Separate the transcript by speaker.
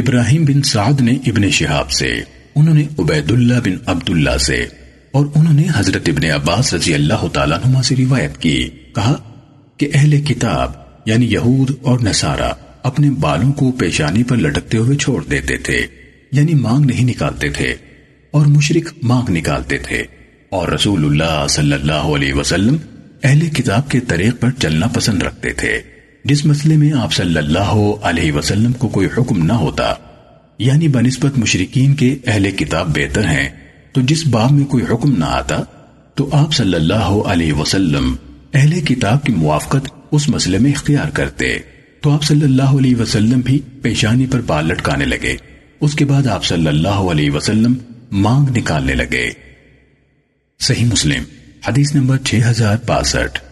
Speaker 1: ابراہیم بن سعد نے ابن شہاب سے، انہوں نے عبید اللہ بن عبداللہ سے، اور انہوں نے حضرت ابن عباس رضی اللہ تعالیٰ نما سے روایت کی۔ کہا کہ اہل کتاب یعنی یہود اور نصارہ، اپنے بالوں کو پیشانی پر لٹکتے ہوئے چھوڑ دیتے تھے یعنی مانگ نہیں نکالتے تھے، اور مشرق مانگ نکالتے تھے۔ اور رسول اللہ صلی اللہ علیہ وسلم اہل کتاب کے طریق پر چلنا پسند رکھتے تھے۔ جس مسئلے میں آپ صلی اللہ علیہ وسلم کو کوئی حکم نہ ہوتا یعنی بنسبت مشرقین کے اہل کتاب بہتر ہیں، تو جس باب میں کوئی حکم نہ آتا، تو آپ صلی اللہ علیہ وسلم اہل کتاب کی موافقت اس مسئلے میں اختیار کرتے۔ تو آپ صلی اللہ علیہ وسلم بھی پیشانی پر بال لٹکانے لگے۔ اس کے بعد آپ صلی اللہ علیہ وسلم مانگ نکالنے لگے۔ صحیح مسلم، حدیث نمبر 6062